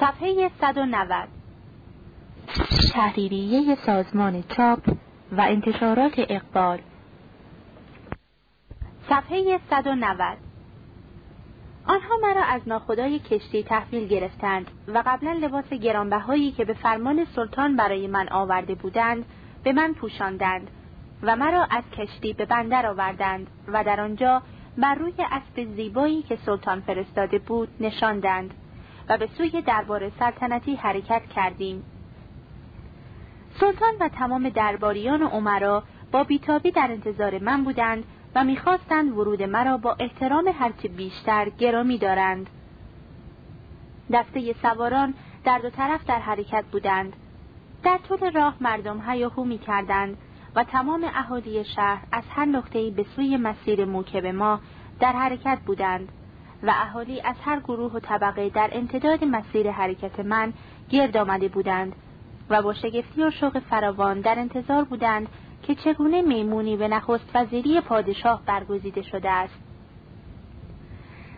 صفحه 190 تحریریه سازمان چاپ و انتشارات اقبال. صفحه 190 آنها مرا از ناخدای کشتی تحویل گرفتند و قبلا لباس گرانبهایی که به فرمان سلطان برای من آورده بودند به من پوشاندند و مرا از کشتی به بندر آوردند و در آنجا بر روی اسب زیبایی که سلطان فرستاده بود نشاندند. و به سوی دربار سلطنتی حرکت کردیم. سلطان و تمام درباریان و عمرا با بیتابی در انتظار من بودند و می‌خواستند ورود مرا با احترام هرچه بیشتر گرامی دارند. دسته سواران در دو طرف در حرکت بودند. در طول راه مردم هیاهو می کردند و تمام اهالی شهر از هر نقطه‌ای به سوی مسیر موکب ما در حرکت بودند. و اهالی از هر گروه و طبقه در امتداد مسیر حرکت من گرد آمده بودند و با شگفتی و شوق فراوان در انتظار بودند که چگونه میمونی به نخست وزیری پادشاه برگزیده شده است.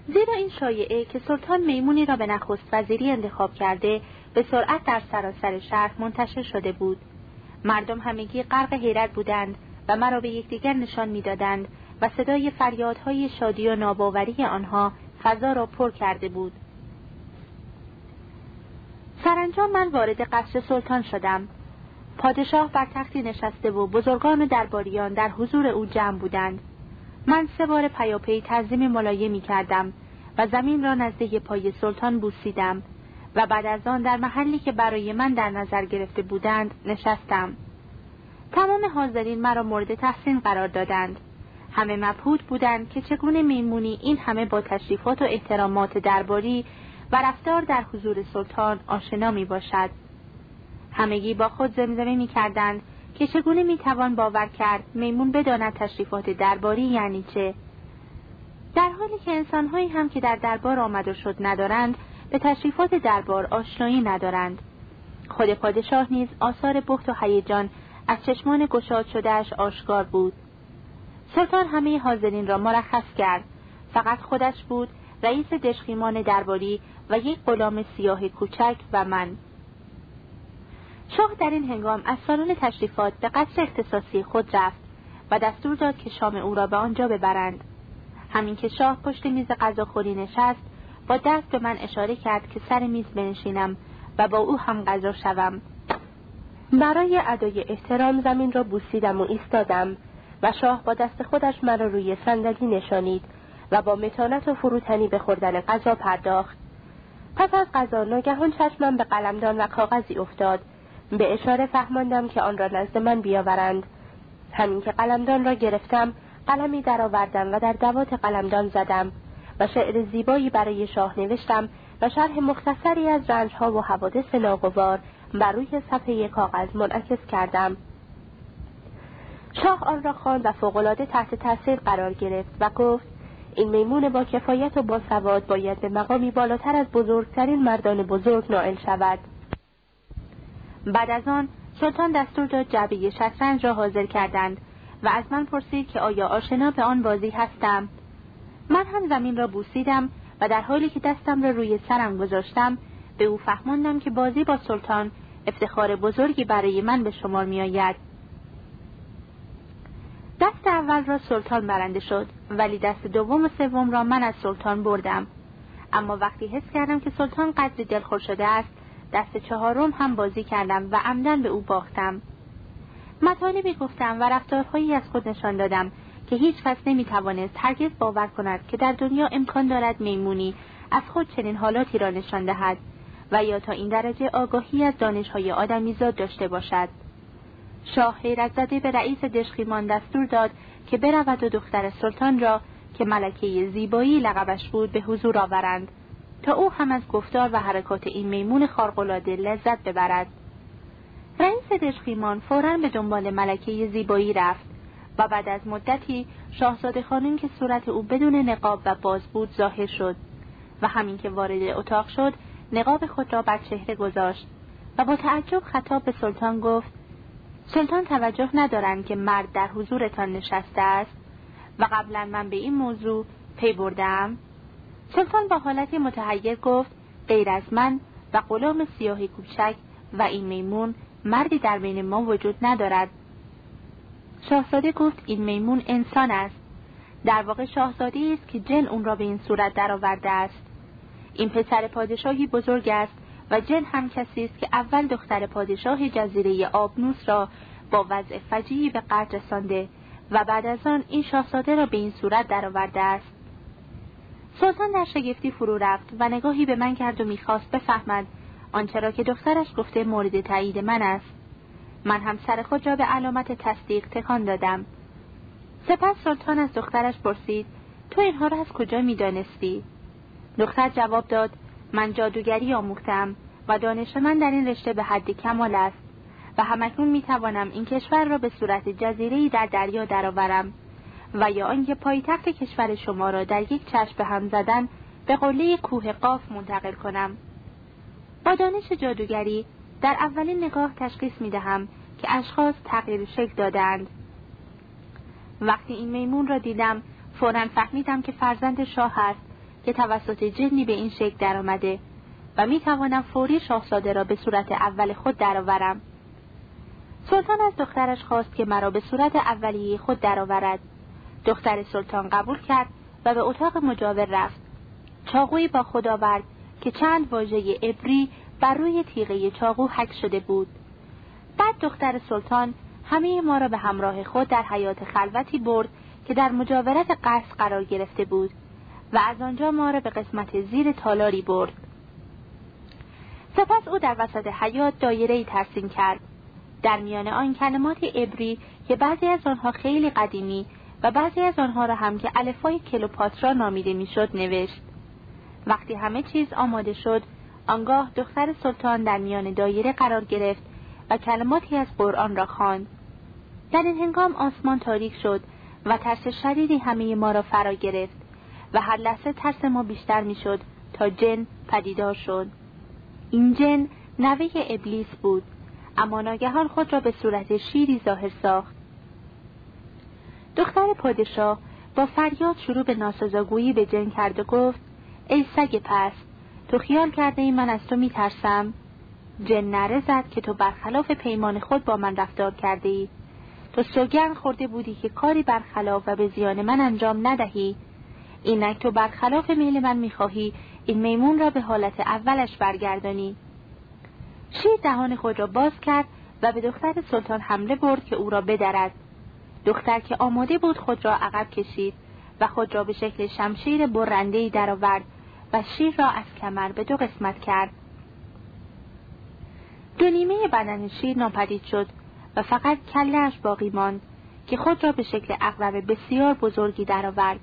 زیرا این شایعه که سلطان میمونی را به نخست وزیری انتخاب کرده به سرعت در سراسر شهر منتشر شده بود. مردم همگی غرق حیرت بودند و مرا به یکدیگر نشان می‌دادند و صدای فریادهای شادی و ناباوری آنها فضا را پر کرده بود. سرانجام من وارد قصر سلطان شدم. پادشاه بر تختی نشسته و بزرگان درباریان در حضور او جمع بودند. من سه بار پیاپی تعظیم ملایمی کردم و زمین را نزدیک پای سلطان بوسیدم و بعد از آن در محلی که برای من در نظر گرفته بودند نشستم. تمام حاضرین مرا مورد تحسین قرار دادند. همه مبهوت بودند که چگونه میمونی این همه با تشریفات و احترامات درباری و رفتار در حضور سلطان آشنا می باشد همگی با خود زمزمه می کردند که چگونه می توان باور کرد میمون بداند تشریفات درباری یعنی چه. در حالی که انسانهایی هم که در دربار آمد و شد ندارند به تشریفات دربار آشنایی ندارند. خود پادشاه نیز آثار بخت و هیجان از چشمان گشاد شدهش آشکار بود. سلطان همه حاضرین را مرخص کرد. فقط خودش بود رئیس دشخیمان درباری و یک غلام سیاه کوچک و من. شاه در این هنگام از سالن تشریفات به قصر اختصاصی خود رفت و دستور داد که شام او را به آنجا ببرند. همین که شاه پشت میز غذاخوری نشست با دست به من اشاره کرد که سر میز بنشینم و با او هم غذا شوم. برای ادای احترام زمین را بوسیدم و ایستادم. و شاه با دست خودش مرا روی صندلی نشانید و با متانت و فروتنی به خوردن غذا پرداخت. پس از غذا ناگهان چشمم به قلمدان و کاغذی افتاد. به اشاره فهماندم که آن را نزد من بیاورند. همین که قلمدان را گرفتم قلمی درآوردم و در دوات قلمدان زدم و شعر زیبایی برای شاه نوشتم و شرح مختصری از رنجها و حوادث ناگوار بر روی صفحه کاغذ منعکس کردم. شاه آن را خواند و فوقالعاده تحت تاثیر قرار گرفت و گفت این میمون با کفایت و با سواد باید به مقامی بالاتر از بزرگترین مردان بزرگ نائل شود. بعد از آن سلطان دستور داد جعبه شطرنج را حاضر کردند و از من پرسید که آیا آشنا به آن بازی هستم؟ من هم زمین را بوسیدم و در حالی که دستم را روی سرم گذاشتم به او فهماندم که بازی با سلطان افتخار بزرگی برای من به شمار میآید. دست اول را سلطان برنده شد ولی دست دوم و سوم را من از سلطان بردم. اما وقتی حس کردم که سلطان قدری دلخور شده است دست چهارم هم بازی کردم و عمدن به او باختم. مطالبی گفتم و رفتارهایی از خود نشان دادم که هیچ کس نمی‌توانست هرگز باور کند که در دنیا امکان دارد میمونی از خود چنین حالاتی را نشان دهد و یا تا این درجه آگاهی از دانشهای آدمیزاد داشته باشد. شاه حیرت زده به رئیس دشخیمان دستور داد که برود و دختر سلطان را که ملکه زیبایی لقبش بود به حضور آورند. تا او هم از گفتار و حرکات این میمون خارق‌العاده لذت ببرد. رئیس دشخیمان فورا به دنبال ملکه زیبایی رفت و بعد از مدتی شاهزاده خانم که صورت او بدون نقاب و باز بود ظاهر شد و همین که وارد اتاق شد نقاب خود را بر چهره گذاشت و با تعجب خطاب به سلطان گفت سلطان توجه ندارند که مرد در حضورتان نشسته است و قبلا من به این موضوع پی بردم. سلطان با حالتی متحیر گفت غیر از من و غلام سیاه کوچک و این میمون مردی در بین ما وجود ندارد. شاهزاده گفت این میمون انسان است. در واقع شاهزاده است که جن اون را به این صورت درآورده است. این پسر پادشاهی بزرگ است و جن هم کسی است که اول دختر پادشاه جزیره آبنوس را با وضع فجیعی به قرد رسانده و بعد از آن این شاهزاده را به این صورت درآورده است. سلطان در شگفتی فرو رفت و نگاهی به من کرد و می‌خواست بفهمد آنچه را که دخترش گفته مورد تایید من است. من هم سر خود را به علامت تصدیق تکان دادم. سپس سلطان از دخترش پرسید تو اینها را از کجا می‌دانستی؟ دختر جواب داد من جادوگری آموختم و دانش من در این رشته به حد کمال است و همکنون می‌توانم این کشور را به صورت جزیره‌ای در دریا درآورم و یا آنکه پایتخت کشور شما را در یک چشم به هم زدن به قله کوه قاف منتقل کنم. با دانش جادوگری در اولین نگاه تشخیص می دهم که اشخاص تغییر شکل دادند وقتی این میمون را دیدم فورا فهمیدم که فرزند شاه است که توسط جنی به این شکل درآمده و می توانم فوری شاهزاده را به صورت اول خود درآورم. سلطان از دخترش خواست که مرا به صورت اولیه خود درآورد. دختر سلطان قبول کرد و به اتاق مجاور رفت. چاقویی با خود آورد که چند واژه ابری بر روی تیغه چاقو حک شده بود. بعد دختر سلطان همه ما را به همراه خود در حیات خلوتی برد که در مجاورت قصر قرار گرفته بود و از آنجا ما را به قسمت زیر تالاری برد. سپس او در وسط حیات دایره ترسیم کرد. در میان آن کلمات ابری که بعضی از آنها خیلی قدیمی و بعضی از آنها را هم که الفای کلوپاترا نامیده می‌شد نوشت. وقتی همه چیز آماده شد، آنگاه دختر سلطان در میان دایره قرار گرفت و کلماتی از قرآن را خواند. در این هنگام آسمان تاریک شد و ترس شدیدی همه ما را فرا گرفت و هر لحظه ترس ما بیشتر می‌شد تا جن پدیدار شد. این جن نوه ابلیس بود اما ناگهان خود را به صورت شیری ظاهر ساخت. دختر پادشاه با فریاد شروع به ناسزاگویی به جن کرد و گفت ای سگ پس تو خیال کرده ای من از تو میترسم؟ جن نره زد که تو برخلاف پیمان خود با من رفتار کرده ای. تو سوگن خورده بودی که کاری برخلاف و به زیان من انجام ندهی. اینک تو برخلاف میل من می‌خواهی این میمون را به حالت اولش برگردانی. شیر دهان خود را باز کرد و به دختر سلطان حمله برد که او را بدرد. دختر که آماده بود خود را عقب کشید و خود را به شکل شمشیر برندهای درآورد و شیر را از کمر به دو قسمت کرد. دو نیمه بدن شیر ناپدید شد و فقط کلهاش باقی ماند که خود را به شکل اقرب بسیار بزرگی درآورد.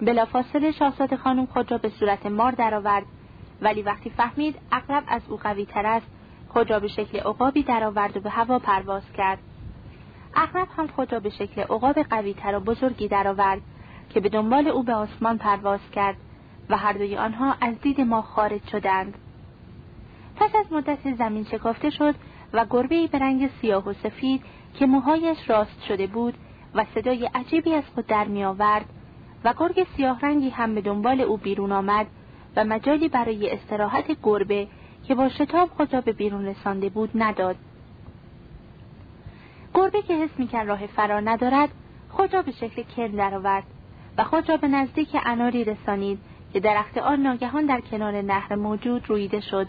بلافاصله شاهزاده خانم خود را به صورت مار درآورد. ولی وقتی فهمید اقرب از او قوی تر است. خود را به شکل عقابی درآورد و به هوا پرواز کرد. اقرب هم خود را به شکل عقاب قوی تر و بزرگی درآورد که به دنبال او به آسمان پرواز کرد و هر دوی آنها از دید ما خارج شدند. پس از مدت زمین شکافته شد و گربه به رنگ سیاه و سفید که موهایش راست شده بود و صدای عجیبی از خود در می آورد و گرگ سیاه رنگی هم به دنبال او بیرون آمد و مجالی برای استراحت گربه که با شتاب خود را به بیرون رسانده بود نداد. گربه که حس می‌کرد راه فرار ندارد خود را به شکل کل درآورد و خود را به نزدیک اناری رسانید که درخت آن ناگهان در کنار نهر موجود رویده شد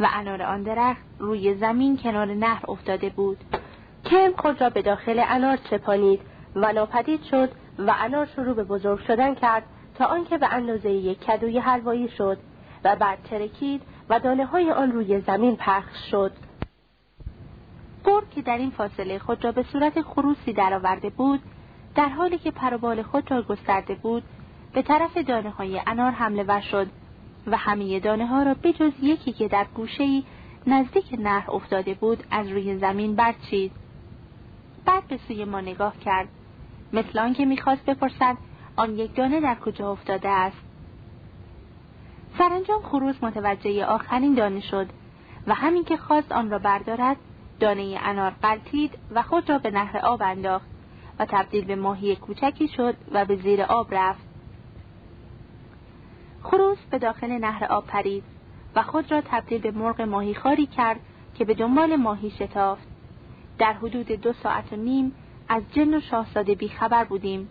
و انار آن درخت روی زمین کنار نهر افتاده بود کم خود را به داخل انار چپانید و ناپدید شد و انار شروع به بزرگ شدن کرد تا آنکه به اندازه یک کدوی حلوایی شد و بعد ترکید و دانه های آن روی زمین پخش شد. گرگ که در این فاصله خود را به صورت خروسی درآورده بود در حالی که پروبال خود را گسترده بود به طرف دانه های انار حمله ور شد و همه دانه ها را بجز یکی که در گوشه نزدیک نهر افتاده بود از روی زمین برچید. بعد به سوی ما نگاه کرد مثل آنکه می‌خواست بپرسد آن یک دانه در کجا افتاده است؟ سرانجام خروس متوجه آخرین دانه شد و همین که خواست آن را بردارد دانه انار قلتید و خود را به نهر آب انداخت و تبدیل به ماهی کوچکی شد و به زیر آب رفت. خروس به داخل نهر آب پرید و خود را تبدیل به مرغ ماهیخواری کرد که به دنبال ماهی شتافت. در حدود دو ساعت و نیم از جن و شاهزاده بیخبر بودیم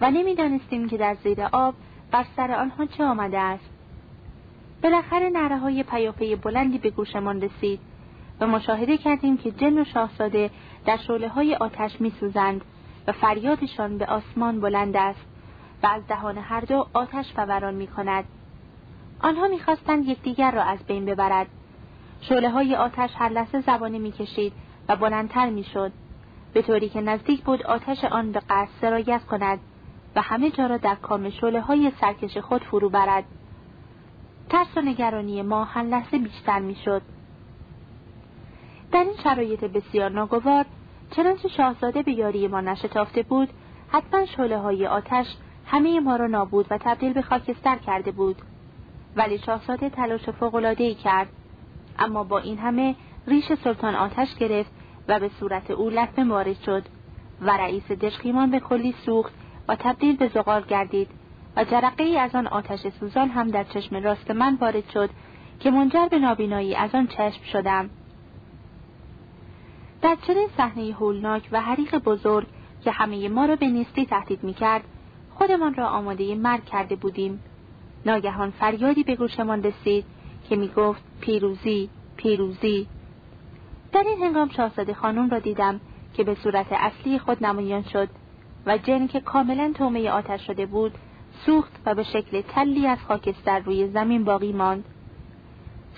و نمی‌دانستیم که در زیر آب بر سر آنها چه آمده است بالاخره نره های پیاپی بلندی به گوشمان رسید و مشاهده کردیم که جن و شاهزاده در شعله های آتش میسوزند و فریادشان به آسمان بلند است و از دهان هر دو آتش فوران می کند. آنها می‌خواستند یکدیگر را از بین ببرد. شعله های آتش هر لحظه زبانه می‌کشید و بلندتر می‌شد به طوری که نزدیک بود آتش آن به قصد سرایت کند و همه جا را در کام شعله های سرکش خود فرو برد. ترس و نگرانی ما هر لحظه بیشتر می‌شد. در این شرایط بسیار ناگوار چنانچه شاهزاده به یاری ما نشتافته بود حتما شعله های آتش همه ما را نابود و تبدیل به خاکستر کرده بود ولی شاهزاده تلاش ای کرد اما با این همه ریش سلطان آتش گرفت و به صورت او لطمه وارد شد و رئیس دشخیمان به کلی سوخت و تبدیل به زغال گردید و جرقه ای از آن آتش سوزان هم در چشم راست من وارد شد که منجر به نابینایی از آن چشم شدم. در چنین صحنه هولناک و حریق بزرگ که همه ما را به نیستی تهدید می‌کرد خودمان را آماده مرگ کرده بودیم. ناگهان فریادی به گوشمان رسید که می‌گفت پیروزی پیروزی. در این هنگام شاهزاده خانم را دیدم که به صورت اصلی خود نمایان شد و جن که کاملا تومه آتش شده بود سوخت و به شکل تلی از خاکستر روی زمین باقی ماند.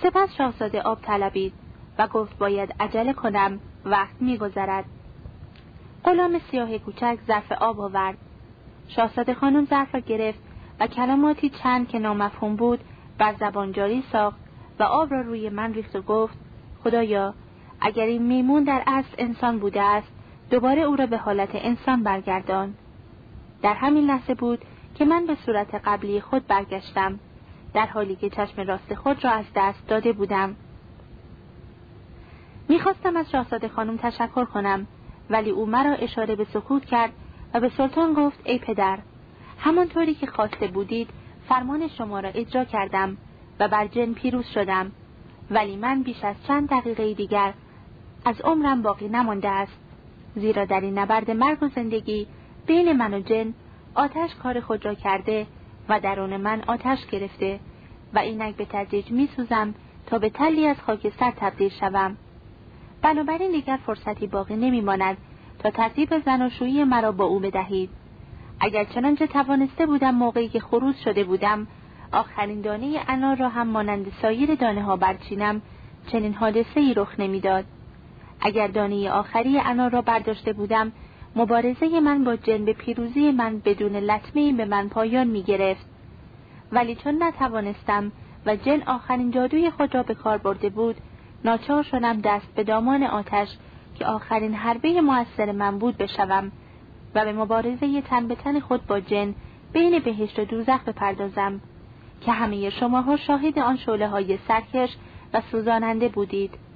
سپس شاهزاده آب طلبید و گفت باید عجله کنم وقت میگذرد. غلام سیاه کوچک ظرف آب آورد. شاهزاده خانم ظرف را گرفت و کلماتی چند که نامفهوم بود بر زبان جاری ساخت و آب را روی من ریخت و گفت خدایا اگر این میمون در اصل انسان بوده است دوباره او را به حالت انسان برگردان. در همین لحظه بود که من به صورت قبلی خود برگشتم در حالی که چشم راست خود را از دست داده بودم. می‌خواستم از شاهزاده خانم تشکر کنم ولی او مرا اشاره به سکوت کرد و به سلطان گفت ای پدر همانطوری که خواسته بودید فرمان شما را اجرا کردم و بر جن پیروز شدم ولی من بیش از چند دقیقه دیگر از عمرم باقی نمانده است. زیرا در این نبرد مرگ و زندگی بین من و جن آتش کار خود را کرده و درون من آتش گرفته و اینک به تدریج میسوزم تا به تلی از خاکستر تبدیل شوم. بنابراین دیگر فرصتی باقی نمیماند تا ترتیب زناشویی مرا با او بدهید. اگر چنانچه توانسته بودم موقعی که خروز شده بودم آخرین دانه انار را هم مانند سایر دانه ها برچینم چنین حادثه ای رخ نمی‌داد. اگر دانه آخری انار را برداشته بودم مبارزه من با جن به پیروزی من بدون لطمه به من پایان می گرفت. ولی چون نتوانستم و جن آخرین جادوی خود را به کار برده بود ناچار شدم دست به دامان آتش که آخرین حربه موثر من بود بشوم و به مبارزه تن به تن خود با جن بین بهشت و دوزخ بپردازم که همه شماها شاهد آن شعله های سرکش و سوزاننده بودید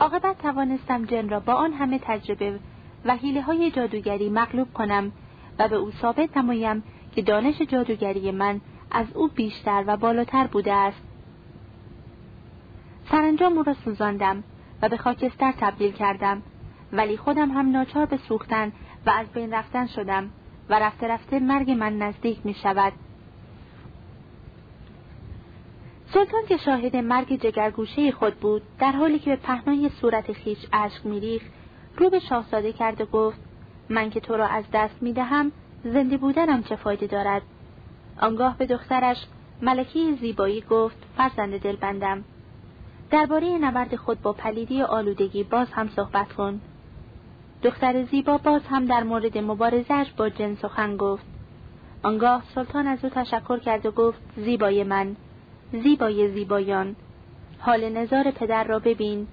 عاقبت توانستم جن را با آن همه تجربه و حیله های جادوگری مغلوب کنم و به او ثابت نمایم که دانش جادوگری من از او بیشتر و بالاتر بوده است. سرانجام او را سوزاندم و به خاکستر تبدیل کردم ولی خودم هم ناچار به سوختن و از بین رفتن شدم و رفته رفته مرگ من نزدیک می شود سلطان که شاهد مرگ جگرگوشه خود بود در حالی که به پهنای صورت خیش اشک میریخت رو به شاهزاده کرد و گفت من که تو را از دست می دهم زنده بودنم چه فایده دارد؟ آنگاه به دخترش ملکی زیبایی گفت فرزند دلبندم. درباره نبرد خود با پلیدی آلودگی باز هم صحبت کن. دختر زیبا باز هم در مورد مبارزش با جن سخن گفت. آنگاه سلطان از او تشکر کرد و گفت زیبای من زیبای زیبایان. حال نظار پدر را ببین.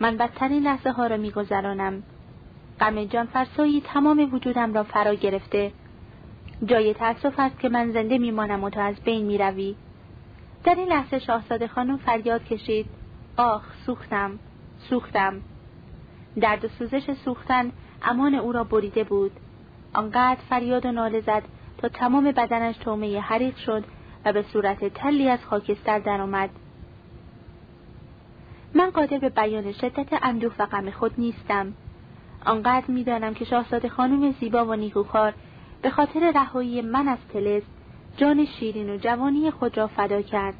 من بدترین لحظه ها را میگذرانم. غم جان فرسایی تمام وجودم را فرا گرفته. جای تأسف است که من زنده میمانم و تو از بین می‌روی. در این لحظه شاهزاده خانم فریاد کشید. آخ سوختم. سوختم. درد و سوزش سوختن امان او را بریده بود. آنقدر فریاد و ناله زد تا تمام بدنش تومه حریق شد و به صورت تلی از خاکستر درآمد من قادر به بیان شدت اندوه و غم خود نیستم. آنقدر می‌دانم که شاهزاده خانم زیبا و نیکوکار به خاطر رهایی من از تلس جان شیرین و جوانی خود را فدا کرد.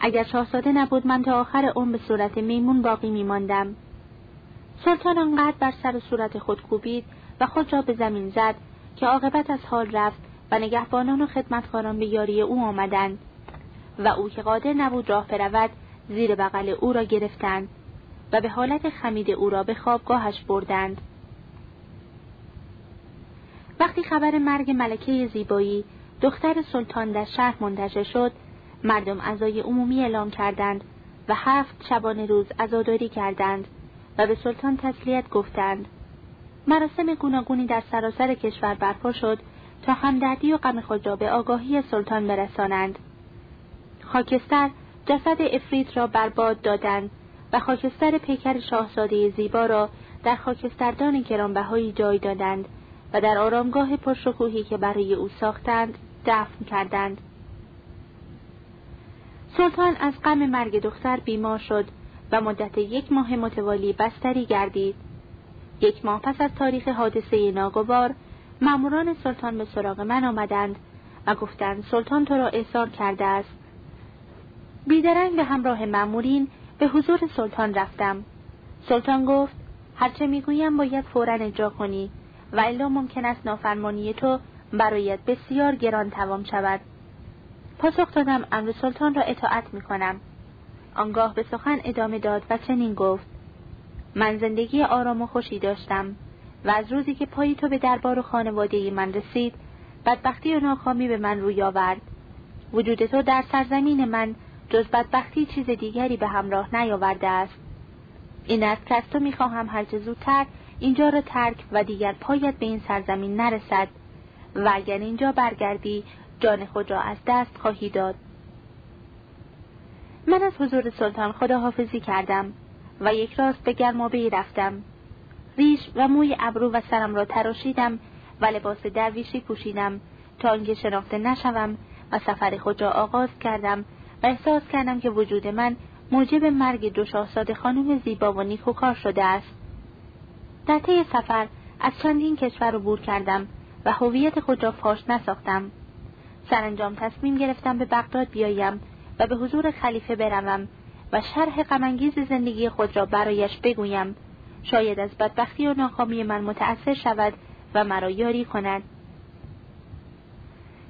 اگر شاهزاده نبود من تا آخر عمر به صورت میمون باقی میماندم. سلطان آنقدر بر سر صورت خود کوبید و خود را به زمین زد که عاقبت از حال رفت و نگهبانان و خدمتکاران به یاری او آمدند و او که قادر نبود راه برود زیر بغل او را گرفتند و به حالت خمید او را به خوابگاهش بردند. وقتی خبر مرگ ملکه زیبایی دختر سلطان در شهر منتشر شد مردم عزای عمومی اعلام کردند و هفت شبانه روز عزاداری کردند و به سلطان تسلیت گفتند. مراسم گوناگونی در سراسر کشور برپا شد تا همدردی و غم خود را به آگاهی سلطان برسانند. خاکستر جسد افرید را برباد دادند و خاکستر پیکر شاهزاده زیبا را در خاکستردان گرانبهایی جای دادند و در آرامگاه پرشکوهی که برای او ساختند دفن کردند. سلطان از غم مرگ دختر بیمار شد و مدت یک ماه متوالی بستری گردید. یک ماه پس از تاریخ حادثه ناگوار ماموران سلطان به سراغ من آمدند و گفتند سلطان تو را احضار کرده است. بیدرنگ به همراه مامورین به حضور سلطان رفتم. سلطان گفت هرچه می‌گویم باید فورا اجرا کنی و الا ممکن است نافرمانی تو برایت بسیار گران توام شود. پاسخ دادم امر سلطان را اطاعت می‌کنم. آنگاه به سخن ادامه داد و چنین گفت من زندگی آرام و خوشی داشتم. و از روزی که پایی تو به دربار و خانواده من رسید بدبختی و ناکامی به من روی آورد. وجود تو در سرزمین من جز بدبختی چیز دیگری به همراه نیاورده است. این است که از تو می‌خواهم هرچه زودتر اینجا را ترک و دیگر پایت به این سرزمین نرسد و اگر اینجا برگردی جان خود را از دست خواهی داد. من از حضور سلطان خداحافظی کردم و یک راست به گرمابه رفتم. ریش و موی ابرو و سرم را تراشیدم و لباس درویشی پوشیدم. تا آنکه شناخته نشوم و سفر خود را آغاز کردم و احساس کردم که وجود من موجب مرگ دو شاهزاده خانم زیبا و نیکوکار شده است. در طی سفر از چندین کشور عبور کردم و هویت خود را فاش نساختم. سرانجام تصمیم گرفتم به بغداد بیایم و به حضور خلیفه بروم و شرح غمانگیز زندگی خود را برایش بگویم. شاید از بدبختی و ناکامی من متأثر شود و مرا یاری کند.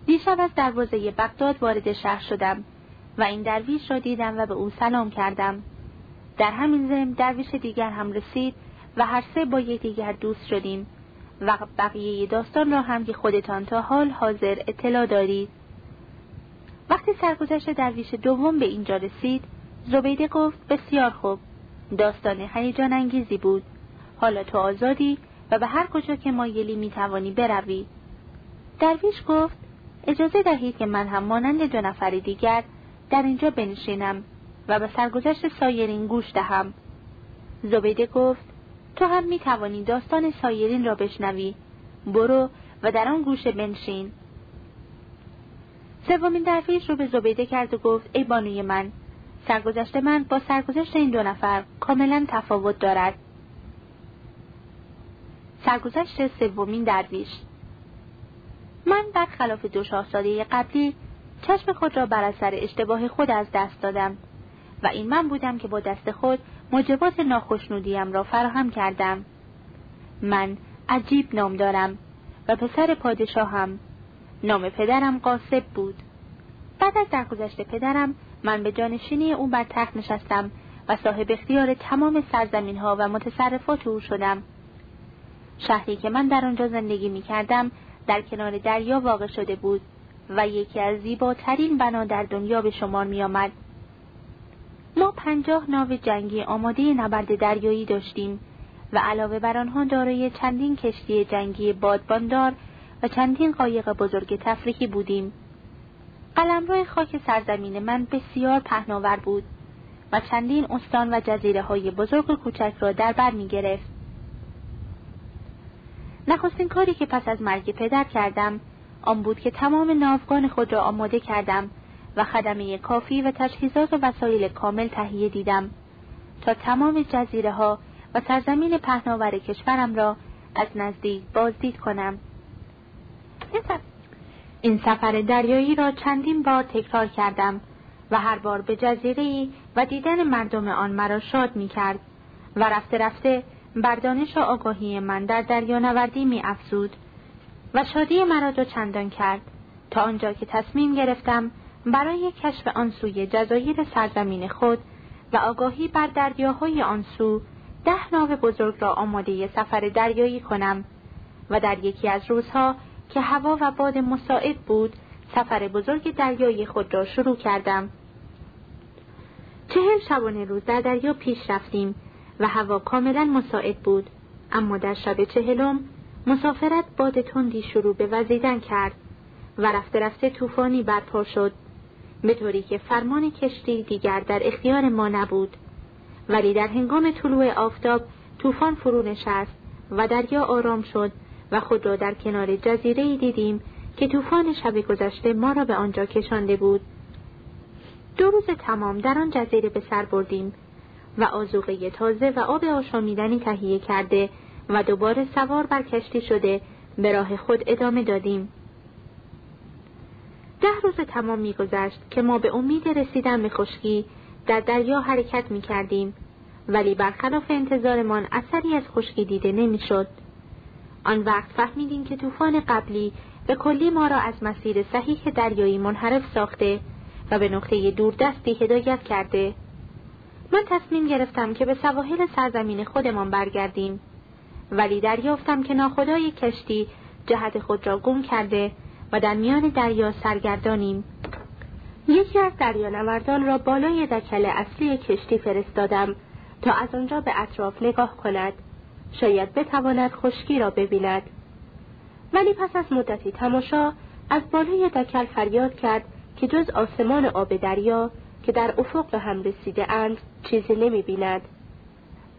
دیشب از دروازه بغداد وارد شهر شدم و این درویش را دیدم و به او سلام کردم. در همین ضمن درویش دیگر هم رسید و هر سه با یکدیگر دوست شدیم و بقیه داستان را هم که خودتان تا حال حاضر اطلاع دارید. وقتی سرگذشت درویش دوم به اینجا رسید زبیده گفت بسیار خوب. داستان هیجان انگیزی بود. حالا تو آزادی و به هر کجا که مایلی می‌توانی بروی. درویش گفت اجازه دهید که من هم مانند دو نفر دیگر در اینجا بنشینم و به سرگذشت سایرین گوش دهم. زبیده گفت تو هم می توانی داستان سایرین را بشنوی. برو و در آن گوشه بنشین. سومین درویش رو به زبیده کرد و گفت ای بانوی من سرگذشت من با سرگذشت این دو نفر کاملا تفاوت دارد. سرگذشت سومین درویش. من برخلاف دو شاهزاده قبلی چشم خود را بر اثر اشتباه خود از دست دادم و این من بودم که با دست خود موجبات ناخشنودیم را فراهم کردم. من عجیب نام دارم و پسر پادشاهم. نام پدرم قاسب بود. بعد از درگذشت پدرم من به جانشینی او بر تخت نشستم و صاحب اختیار تمام سرزمین ها و متصرفات او شدم شهری که من در آنجا زندگی می کردم در کنار دریا واقع شده بود و یکی از زیباترین بنا در دنیا به شمار می آمد. ما پنجاه ناو جنگی آماده نبرد دریایی داشتیم و علاوه بر آنها دارای چندین کشتی جنگی بادباندار و چندین قایق بزرگ تفریحی بودیم. قلمرو خاک سرزمین من بسیار پهناور بود و چندین استان و جزیره های بزرگ و کوچک را در بر می گرفت. نخستین کاری که پس از مرگ پدر کردم آن بود که تمام ناوگان خود را آماده کردم و خدمه کافی و تجهیزات و وسایل کامل تهیه دیدم تا تمام جزیره ها و سرزمین پهناور کشورم را از نزدیک بازدید کنم این سفر دریایی را چندین بار تکرار کردم و هر بار به جزیره و دیدن مردم آن مرا شاد می کرد و رفته رفته بردانش و آگاهی من در دریانوردی می افزود و شادی مرا دو چندان کرد تا آنجا که تصمیم گرفتم برای کشف آن سوی جزایر سرزمین خود و آگاهی بر دریاهای آن سو ده ناو بزرگ را آماده سفر دریایی کنم و در یکی از روزها که هوا و باد مساعد بود سفر بزرگ دریایی خود را شروع کردم. چهل شبانه روز در دریا پیش رفتیم و هوا کاملا مساعد بود. اما در شب چهلم مسافرت باد تندی شروع به وزیدن کرد و رفته رفته طوفانی برپا شد. به طوری که فرمان کشتی دیگر در اختیار ما نبود. ولی در هنگام طلوع آفتاب طوفان فرو نشست و دریا آرام شد و خود را در کنار جزیره دیدیم که طوفان شب گذشته ما را به آنجا کشانده بود دو روز تمام در آن جزیره به سر بردیم و آزوقه تازه و آب آشامیدنی تهیه کرده و دوباره سوار بر کشتی شده به راه خود ادامه دادیم ده روز تمام میگذشت که ما به امید رسیدن به خشکی در دریا حرکت می کردیم ولی برخلاف انتظارمان اثری از خشکی دیده نمی‌شد. آن وقت فهمیدیم که طوفان قبلی به کلی ما را از مسیر صحیح دریایی منحرف ساخته و به نقطه دوردستی هدایت کرده. من تصمیم گرفتم که به سواحل سرزمین خودمان برگردیم ولی دریافتم که ناخدای کشتی جهت خود را گم کرده و در میان دریا سرگردانیم. یکی از دریانوردان را بالای دکل اصلی کشتی فرستادم تا از آنجا به اطراف نگاه کند. شاید بتواند خشکی را ببیند ولی پس از مدتی تماشا از بالای دکل فریاد کرد که جز آسمان آب دریا که در افق به هم رسیده اند چیزی نمی بیند.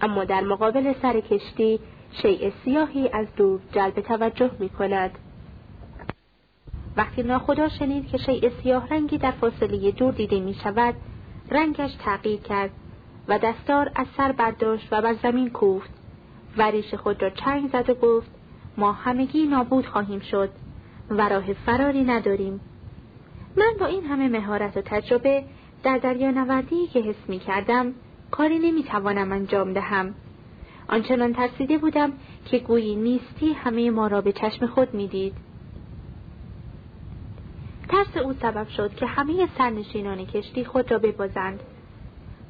اما در مقابل سر کشتی شیء سیاهی از دور جلب توجه می کند. وقتی ناخدا شنید که شیء سیاه رنگی در فاصله دور دیده می شود رنگش تغییر کرد و دستار از سر برداشت و بر زمین کوفت و خود را چنگ زد و گفت ما همگی نابود خواهیم شد و راه فراری نداریم. من با این همه مهارت و تجربه در دریا نوردی که حس می کردم کاری نمی توانم انجام دهم. آنچنان ترسیده بودم که گویی نیستی همه ما را به چشم خود می‌دید. ترس او سبب شد که همه سرنشینان کشتی خود را ببازند.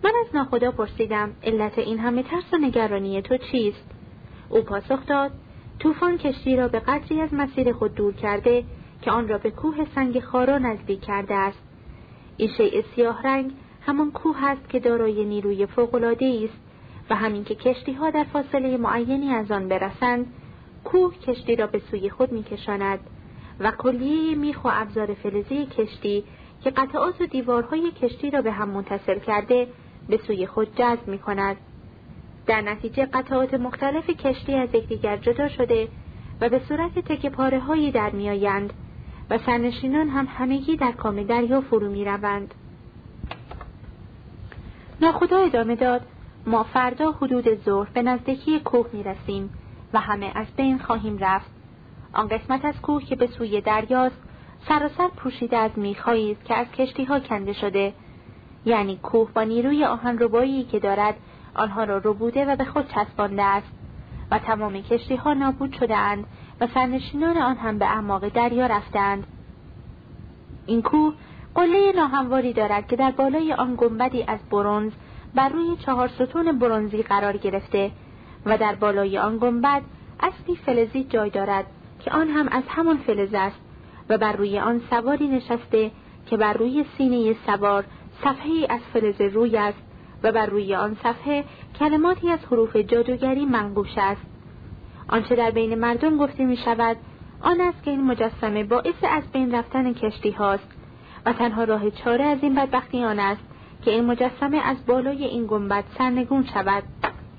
من از ناخدا پرسیدم علت این همه ترس و نگرانی تو چیست؟ او پاسخ داد طوفان کشتی را به قدری از مسیر خود دور کرده که آن را به کوه سنگ خارا نزدیک کرده است این شیء سیاه رنگ همان کوه است که دارای نیروی فوقالعاده است و همین که کشتی ها در فاصله معینی از آن برسند کوه کشتی را به سوی خود میکشاند و کلیه میخ و ابزار فلزی کشتی که قطعات و دیوارهای کشتی را به هم منتصل کرده به سوی خود جذب می کند. در نتیجه قطعات مختلف کشتی از یکدیگر جدا شده و به صورت تک پاره هایی در میآیند و سرنشینان هم همگی در کام دریا فرو می روند. ناخدا ادامه داد ما فردا حدود ظهر به نزدیکی کوه می رسیم و همه از بین خواهیم رفت. آن قسمت از کوه که به سوی دریاست سراسر پوشیده از میخهایی است که از کشتی ها کنده شده یعنی کوه با نیروی آهن ربایی که دارد آنها را ربوده و به خود چسبانده است و تمام کشتی ها نابود شده و سرنشینان آن هم به اعماق دریا رفتند. این کوه قله ناهمواری دارد که در بالای آن گنبدی از برونز بر روی چهار ستون برونزی قرار گرفته و در بالای آن گنبد اسبی فلزی جای دارد که آن هم از همان فلز است و بر روی آن سواری نشسته که بر روی سینه سوار صفحه از فلز روی است. و بر روی آن صفحه کلماتی از حروف جادوگری منقوش است. آنچه در بین مردم گفته می شود آن است که این مجسمه باعث از بین رفتن کشتی هاست و تنها راه چاره از این بدبختی آن است که این مجسمه از بالای این گنبد سرنگون شود.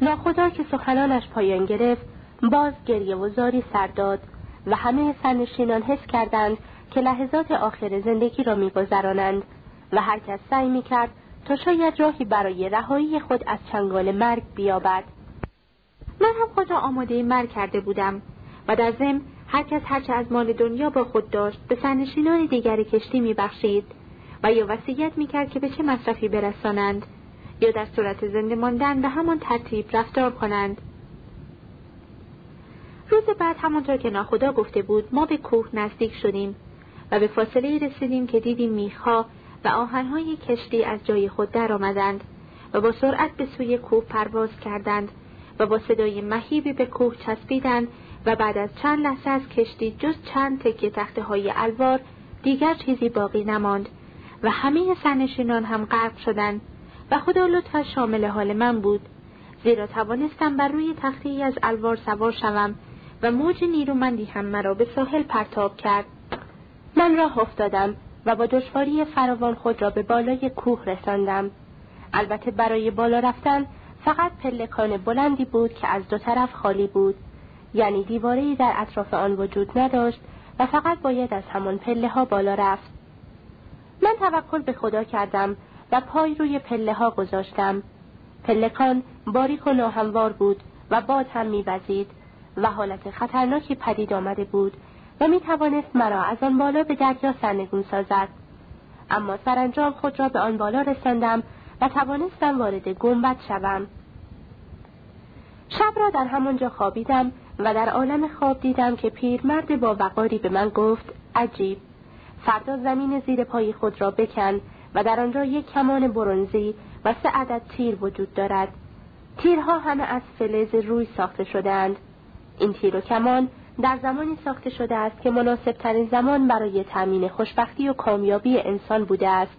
ناخدا که سخنانش پایان گرفت باز گریه و زاری سر داد و همه سرنشینان حس کردند که لحظات آخر زندگی را میگذرانند و هر کس سعی می‌کرد تا شاید راهی برای رهایی خود از چنگال مرگ بیابد. من هم خود را آماده مرگ کرده بودم و در ضمن هر کس هرچه از مال دنیا با خود داشت به سرنشینان دیگر کشتی میبخشید و یا وصیت می‌کرد که به چه مصرفی برسانند یا در صورت زنده ماندن به همان ترتیب رفتار کنند. روز بعد همانطور که ناخدا گفته بود ما به کوه نزدیک شدیم و به فاصله رسیدیم که دیدیم میخها و آهنهای کشتی از جای خود درآمدند و با سرعت به سوی کوه پرواز کردند و با صدای مهیبی به کوه چسبیدند و بعد از چند لحظه از کشتی جز چند تکه تخته های الوار دیگر چیزی باقی نماند و همه سرنشینان هم غرق شدند و خدا لطفا شامل حال من بود زیرا توانستم بر روی تخته ای از الوار سوار شوم و موج نیرومندی هم مرا به ساحل پرتاب کرد. من راه افتادم. و با دشواری فراوان خود را به بالای کوه رساندم. البته برای بالا رفتن فقط پلکان بلندی بود که از دو طرف خالی بود. یعنی دیوارهای در اطراف آن وجود نداشت و فقط باید از همان پله ها بالا رفت. من توکل به خدا کردم و پای روی پله ها گذاشتم پلکان باریک و ناهموار بود و باد هم میوزید و حالت خطرناکی پدید آمده بود و می توانست مرا از آن بالا به دریا سرنگون سازد. اما سرانجام خود را به آن بالا رساندم و توانستم وارد گنبد شوم. شب را در همانجا خوابیدم و در عالم خواب دیدم که پیرمرد با وقاری به من گفت عجیب فردا زمین زیر پای خود را بکن و در آنجا یک کمان برونزی و سه عدد تیر وجود دارد. تیرها همه از فلز روی ساخته شدهاند. این تیر و کمان در زمانی ساخته شده است که مناسب ترین زمان برای تأمین خوشبختی و کامیابی انسان بوده است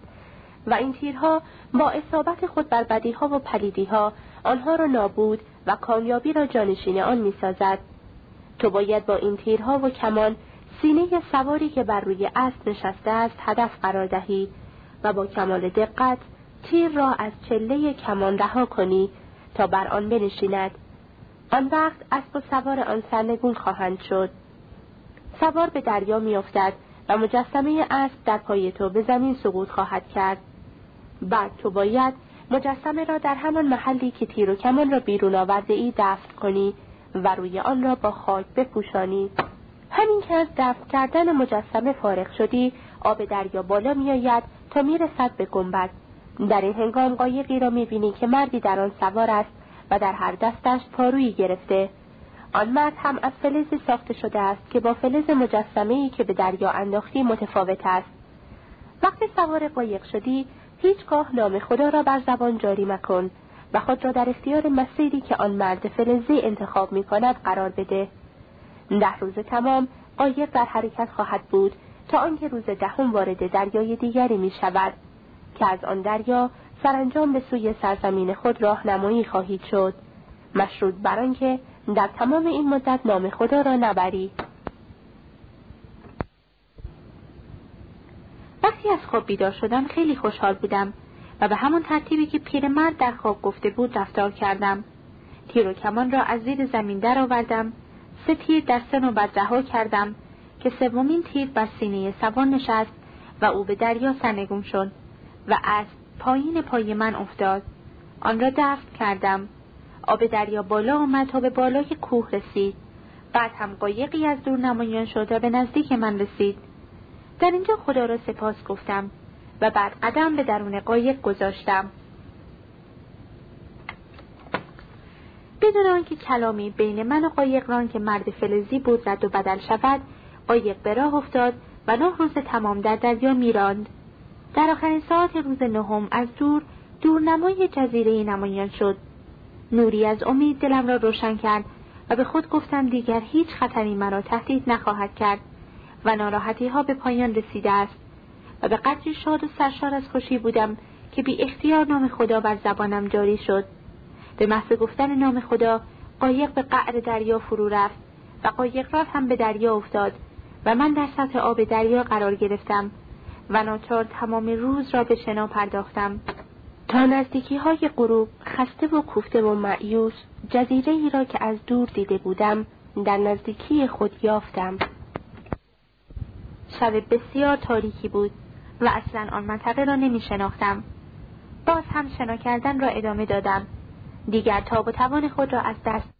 و این تیرها با اصابت خود بر بدیها و پلیدیها آنها را نابود و کامیابی را جانشین آن می‌سازد. تو باید با این تیرها و کمان سینه سواری که بر روی اسب نشسته است هدف قرار دهی و با کمال دقت تیر را از چله کمان رها کنی تا بر آن بنشیند. آن وقت اسب و سوار آن سرنگون خواهند شد. سوار به دریا میافتد و مجسمه اسب در پای تو به زمین سقوط خواهد کرد. بعد تو باید مجسمه را در همان محلی که تیر و کمان را بیرون آورده ای دفن کنی و روی آن را با خاک بپوشانی. همین که از دفن کردن مجسمه فارغ شدی آب دریا بالا میآید تا می‌رسد به گنبد. در این هنگام قایقی را می‌بینی که مردی در آن سوار است و در هر دستش پارویی گرفته. آن مرد هم از فلزی ساخته شده است که با فلز مجسمه که به دریا انداختی متفاوت است. وقتی سوار قایق شدی هیچگاه نام خدا را بر زبان جاری مکن و خود را در اختیار مسیری که آن مرد فلزی انتخاب می کند قرار بده. ده روز تمام قایق در حرکت خواهد بود تا آنکه روز دهم وارد دریای دیگری می شود که از آن دریا سرانجام به سوی سرزمین خود راهنمایی خواهید شد. مشروط بر آنکه در تمام این مدت نام خدا را نبری وقتی از خواب بیدار شدم خیلی خوشحال بودم و به همان ترتیبی که پیرمرد در خواب گفته بود رفتار کردم. تیر و کمان را از زیر زمین درآوردم سه تیر در سه نوبت رها کردم که سومین تیر بر سینه سوار نشست و او به دریا سرنگون شد و از پایین پای من افتاد. آن را دفت کردم. آب دریا بالا آمد تا به بالای کوه رسید. بعد هم قایقی از دور نمایان شد و به نزدیک من رسید. در اینجا خدا را سپاس گفتم و بعد قدم به درون قایق گذاشتم. بدون آنکه کلامی بین من و قایقران که مرد فلزی بود رد و بدل شود قایق به راه افتاد و نه روز تمام در دریا میراند. در آخرین ساعت روز نهم از دور دورنمای جزیره نمایان شد. نوری از امید دلم را روشن کرد و به خود گفتم دیگر هیچ خطری مرا تهدید نخواهد کرد و ناراحتی ها به پایان رسیده است و به قدری شاد و سرشار از خوشی بودم که بی اختیار نام خدا بر زبانم جاری شد. به محض گفتن نام خدا قایق به قعر دریا فرو رفت و قایق را هم به دریا افتاد و من در سطح آب دریا قرار گرفتم. و ناچار تمام روز را به شنا پرداختم. تا نزدیکی های غروب خسته و کوفته و معیوس جزیره ای را که از دور دیده بودم در نزدیکی خود یافتم. شب بسیار تاریکی بود و اصلا آن منطقه را نمی شناختم باز هم شنا کردن را ادامه دادم. دیگر تاب و توان خود را از دست